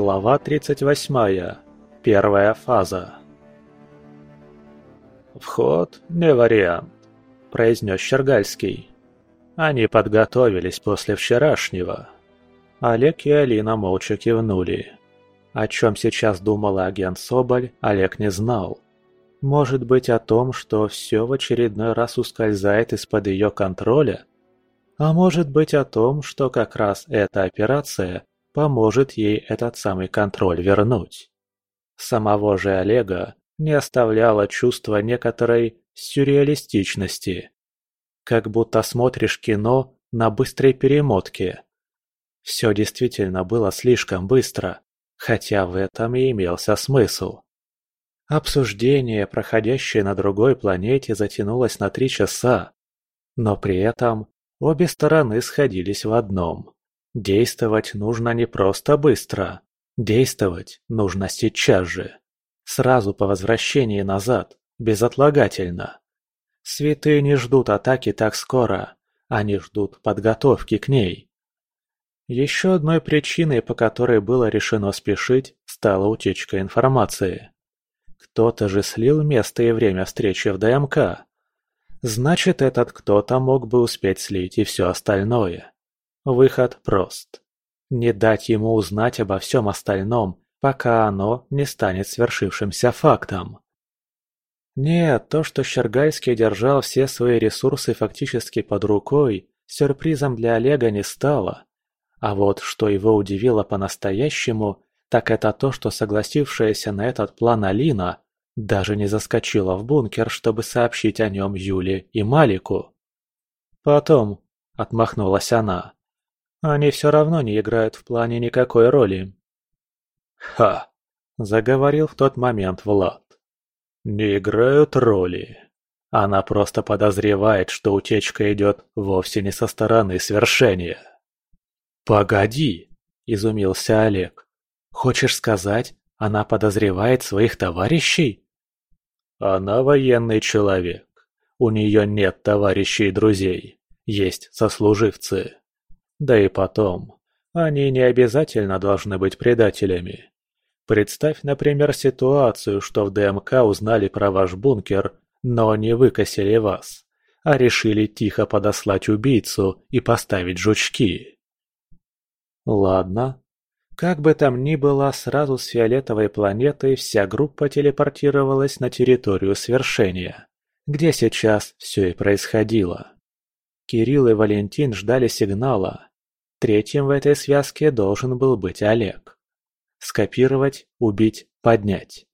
Глава 38. Первая фаза. «Вход не вариант», – произнес Щергальский. Они подготовились после вчерашнего. Олег и Алина молча кивнули. О чем сейчас думала агент Соболь, Олег не знал. Может быть о том, что все в очередной раз ускользает из-под ее контроля? А может быть о том, что как раз эта операция поможет ей этот самый контроль вернуть. Самого же Олега не оставляло чувство некоторой сюрреалистичности. Как будто смотришь кино на быстрой перемотке. Все действительно было слишком быстро, хотя в этом и имелся смысл. Обсуждение, проходящее на другой планете, затянулось на три часа, но при этом обе стороны сходились в одном. Действовать нужно не просто быстро. Действовать нужно сейчас же. Сразу по возвращении назад, безотлагательно. Святые не ждут атаки так скоро, они ждут подготовки к ней. Еще одной причиной, по которой было решено спешить, стала утечка информации. Кто-то же слил место и время встречи в ДМК. Значит, этот кто-то мог бы успеть слить и все остальное. Выход прост. Не дать ему узнать обо всем остальном, пока оно не станет свершившимся фактом. Нет, то, что Щергальский держал все свои ресурсы фактически под рукой, сюрпризом для Олега не стало. А вот что его удивило по-настоящему, так это то, что согласившаяся на этот план Алина даже не заскочила в бункер, чтобы сообщить о нем Юле и Малику. «Потом», — отмахнулась она, они все равно не играют в плане никакой роли. «Ха!» – заговорил в тот момент Влад. «Не играют роли. Она просто подозревает, что утечка идет вовсе не со стороны свершения». «Погоди!» – изумился Олег. «Хочешь сказать, она подозревает своих товарищей?» «Она военный человек. У нее нет товарищей и друзей. Есть сослуживцы. Да и потом, они не обязательно должны быть предателями. Представь, например, ситуацию, что в ДМК узнали про ваш бункер, но не выкосили вас, а решили тихо подослать убийцу и поставить жучки. Ладно. Как бы там ни было, сразу с фиолетовой планеты вся группа телепортировалась на территорию свершения, где сейчас все и происходило. Кирилл и Валентин ждали сигнала, Третьим в этой связке должен был быть Олег. Скопировать, убить, поднять.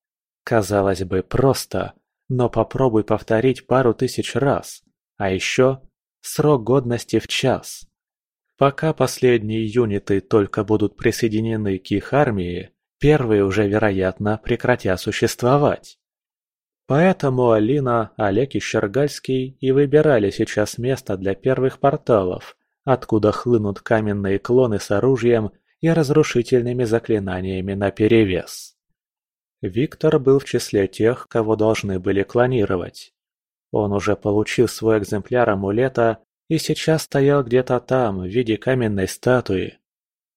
Казалось бы, просто, но попробуй повторить пару тысяч раз. А еще срок годности в час. Пока последние юниты только будут присоединены к их армии, первые уже, вероятно, прекратят существовать. Поэтому Алина, Олег и Щергальский и выбирали сейчас место для первых порталов, откуда хлынут каменные клоны с оружием и разрушительными заклинаниями наперевес. Виктор был в числе тех, кого должны были клонировать. Он уже получил свой экземпляр амулета и сейчас стоял где-то там, в виде каменной статуи.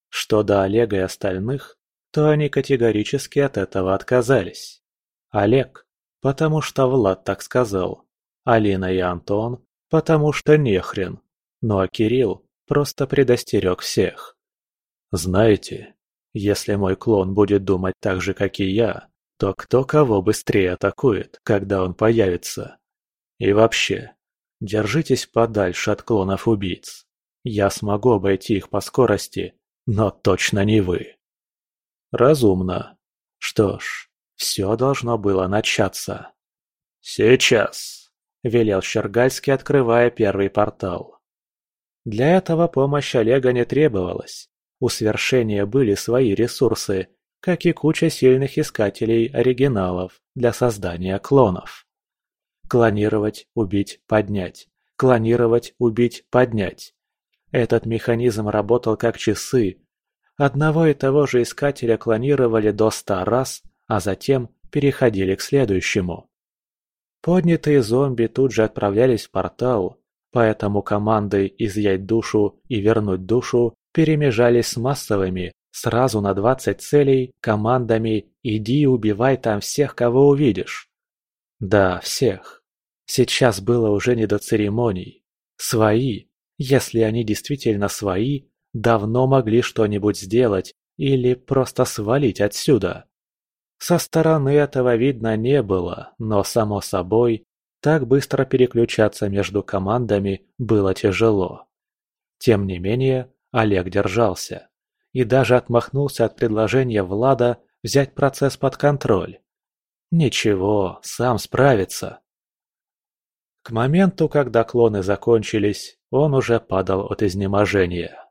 Что до Олега и остальных, то они категорически от этого отказались. Олег, потому что Влад так сказал. Алина и Антон, потому что нехрен. А Кирилл просто предостерег всех. Знаете, если мой клон будет думать так же, как и я, то кто кого быстрее атакует, когда он появится? И вообще, держитесь подальше от клонов-убийц. Я смогу обойти их по скорости, но точно не вы. Разумно. Что ж, все должно было начаться. «Сейчас», — велел Щергальский, открывая первый портал. Для этого помощь Олега не требовалась. У свершения были свои ресурсы, как и куча сильных искателей оригиналов для создания клонов. Клонировать, убить, поднять. Клонировать, убить, поднять. Этот механизм работал как часы. Одного и того же искателя клонировали до ста раз, а затем переходили к следующему. Поднятые зомби тут же отправлялись в портал, Поэтому команды «изъять душу» и «вернуть душу» перемежались с массовыми, Сразу на 20 целей, командами «иди и убивай там всех, кого увидишь». Да, всех. Сейчас было уже не до церемоний. Свои, если они действительно свои, давно могли что-нибудь сделать или просто свалить отсюда. Со стороны этого видно не было, но, само собой, так быстро переключаться между командами было тяжело. Тем не менее, Олег держался и даже отмахнулся от предложения Влада взять процесс под контроль. Ничего, сам справится. К моменту, когда клоны закончились, он уже падал от изнеможения.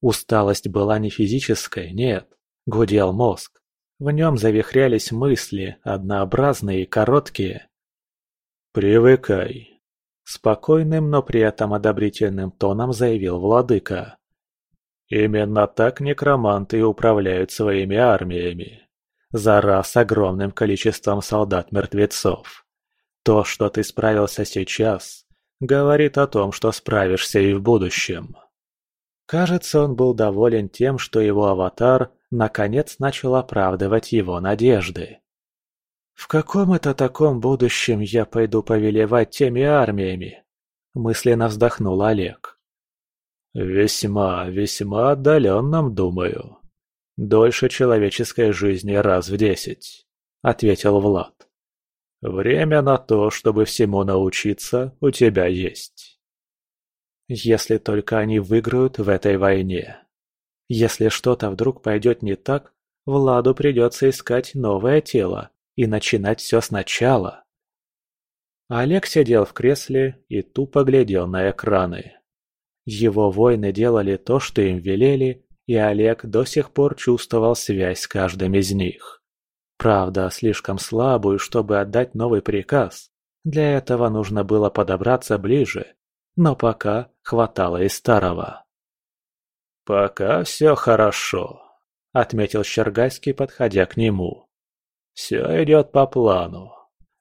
Усталость была не физической, нет, гудел мозг. В нем завихрялись мысли, однообразные и короткие. «Привыкай», – спокойным, но при этом одобрительным тоном заявил владыка. «Именно так некроманты управляют своими армиями. За раз огромным количеством солдат-мертвецов. То, что ты справился сейчас, говорит о том, что справишься и в будущем. Кажется, он был доволен тем, что его аватар наконец начал оправдывать его надежды. «В каком это таком будущем я пойду повелевать теми армиями?» – мысленно вздохнул Олег. «Весьма, весьма отдаленном, думаю. Дольше человеческой жизни раз в десять», – ответил Влад. Время на то, чтобы всему научиться, у тебя есть. Если только они выиграют в этой войне. Если что-то вдруг пойдет не так, Владу придется искать новое тело и начинать все сначала. Олег сидел в кресле и тупо глядел на экраны. Его воины делали то, что им велели, и Олег до сих пор чувствовал связь с каждым из них. Правда, слишком слабую, чтобы отдать новый приказ. Для этого нужно было подобраться ближе, но пока хватало и старого. «Пока все хорошо», — отметил Щергайский, подходя к нему. «Все идет по плану.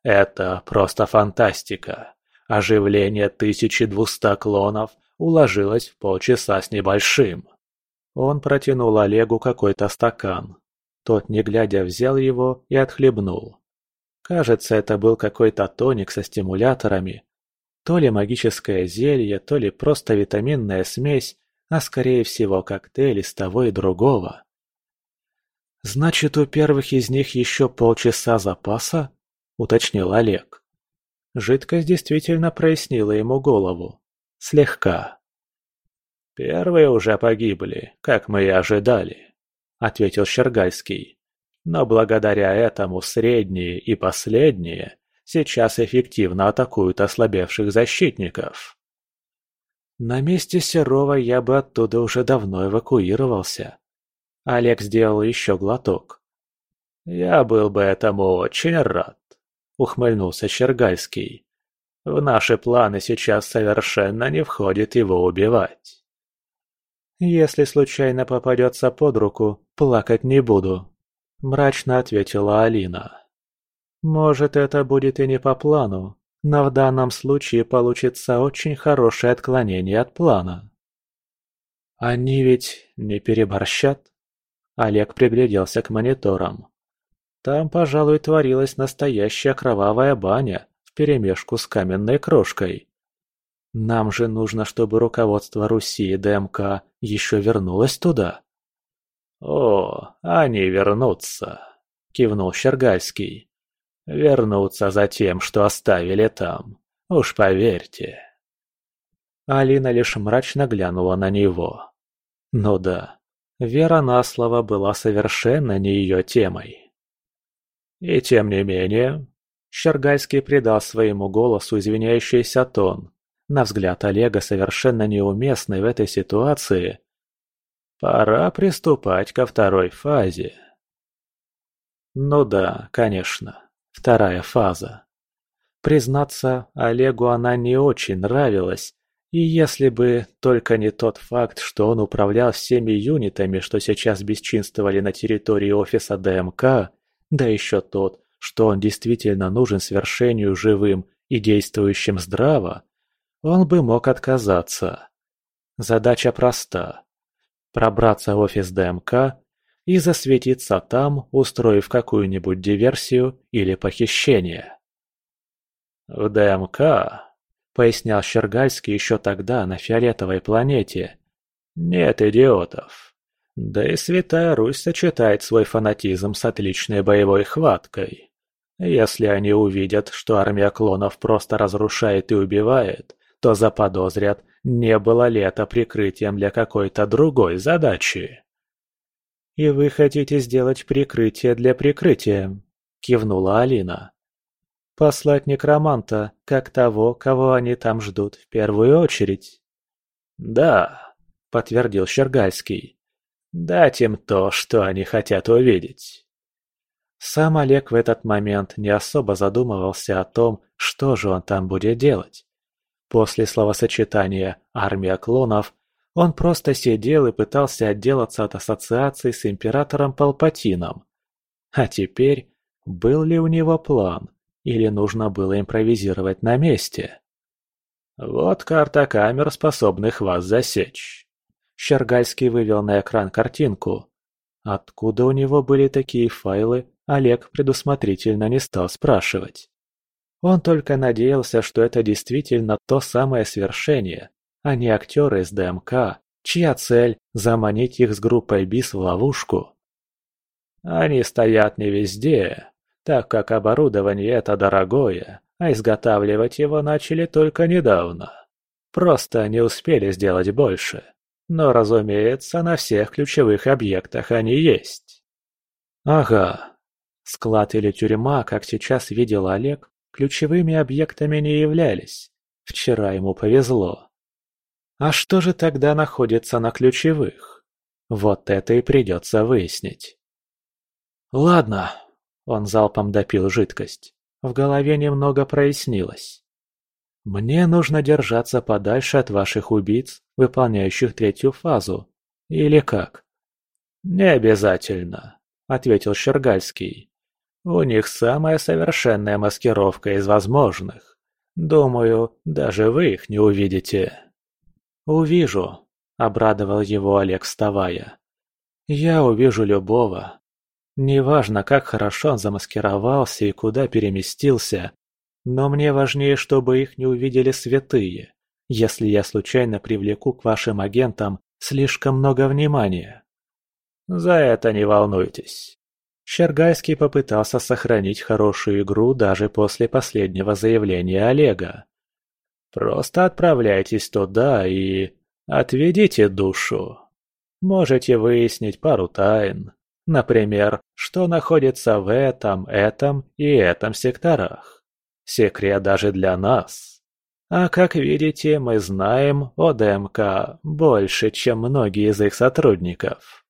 Это просто фантастика. Оживление 1200 клонов уложилось в полчаса с небольшим». Он протянул Олегу какой-то стакан, тот, не глядя, взял его и отхлебнул. Кажется, это был какой-то тоник со стимуляторами. То ли магическое зелье, то ли просто витаминная смесь, а скорее всего коктейль из того и другого. «Значит, у первых из них еще полчаса запаса?» – уточнил Олег. Жидкость действительно прояснила ему голову. Слегка. «Первые уже погибли, как мы и ожидали», – ответил Щергальский. «Но благодаря этому средние и последние сейчас эффективно атакуют ослабевших защитников». На месте Серова я бы оттуда уже давно эвакуировался. Олег сделал еще глоток. «Я был бы этому очень рад», — ухмыльнулся Щергальский. «В наши планы сейчас совершенно не входит его убивать». «Если случайно попадется под руку, плакать не буду», – мрачно ответила Алина. «Может, это будет и не по плану, но в данном случае получится очень хорошее отклонение от плана». «Они ведь не переборщат?» Олег пригляделся к мониторам. Там, пожалуй, творилась настоящая кровавая баня вперемешку с каменной крошкой. Нам же нужно, чтобы руководство Руси и ДМК еще вернулось туда. «О, они вернутся», — кивнул Щергальский. «Вернутся за тем, что оставили там, уж поверьте». Алина лишь мрачно глянула на него. Ну да, вера на слово была совершенно не ее темой. И тем не менее, Щергальский придал своему голосу извиняющийся тон, на взгляд Олега совершенно неуместной в этой ситуации, пора приступать ко второй фазе. Ну да, конечно, вторая фаза. Признаться, Олегу она не очень нравилась, и если бы только не тот факт, что он управлял всеми юнитами, что сейчас бесчинствовали на территории офиса ДМК, да еще тот, что он действительно нужен свершению живым и действующим здраво, он бы мог отказаться. Задача проста. Пробраться в офис ДМК, и засветиться там, устроив какую-нибудь диверсию или похищение. «В ДМК», — пояснял Щергальский еще тогда на фиолетовой планете, — «нет идиотов. Да и Святая Русь сочетает свой фанатизм с отличной боевой хваткой. Если они увидят, что армия клонов просто разрушает и убивает, то заподозрят, не было ли это прикрытием для какой-то другой задачи. «И вы хотите сделать прикрытие для прикрытия», — кивнула Алина. «Послать некроманта, как того, кого они там ждут в первую очередь». «Да», — подтвердил Щергальский. «Дать им то, что они хотят увидеть». Сам Олег в этот момент не особо задумывался о том, что же он там будет делать. После словосочетания «армия клонов» Он просто сидел и пытался отделаться от ассоциаций с императором Палпатином. А теперь, был ли у него план, или нужно было импровизировать на месте? «Вот карта камер, способных вас засечь». Щергальский вывел на экран картинку. Откуда у него были такие файлы, Олег предусмотрительно не стал спрашивать. Он только надеялся, что это действительно то самое свершение, а не актеры из ДМК, чья цель – заманить их с группой БИС в ловушку. Они стоят не везде, так как оборудование это дорогое, а изготавливать его начали только недавно. Просто не успели сделать больше. Но, разумеется, на всех ключевых объектах они есть. Ага. Склад или тюрьма, как сейчас видел Олег, ключевыми объектами не являлись. Вчера ему повезло. А что же тогда находится на ключевых? Вот это и придется выяснить. Ладно, он залпом допил жидкость. В голове немного прояснилось. Мне нужно держаться подальше от ваших убийц, выполняющих третью фазу. Или как? Не обязательно, ответил Щергальский. У них самая совершенная маскировка из возможных. Думаю, даже вы их не увидите. «Увижу», — обрадовал его Олег, вставая. «Я увижу любого. Неважно, как хорошо он замаскировался и куда переместился, но мне важнее, чтобы их не увидели святые, если я случайно привлеку к вашим агентам слишком много внимания». «За это не волнуйтесь». Щергайский попытался сохранить хорошую игру даже после последнего заявления Олега. Просто отправляйтесь туда и... отведите душу. Можете выяснить пару тайн. Например, что находится в этом, этом и этом секторах. Секрет даже для нас. А как видите, мы знаем о ДМК больше, чем многие из их сотрудников.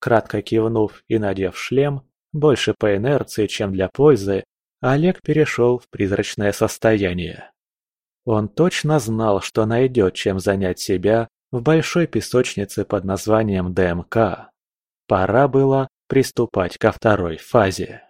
Кратко кивнув и надев шлем, больше по инерции, чем для пользы, Олег перешел в призрачное состояние. Он точно знал, что найдет чем занять себя в большой песочнице под названием ДМК. Пора было приступать ко второй фазе.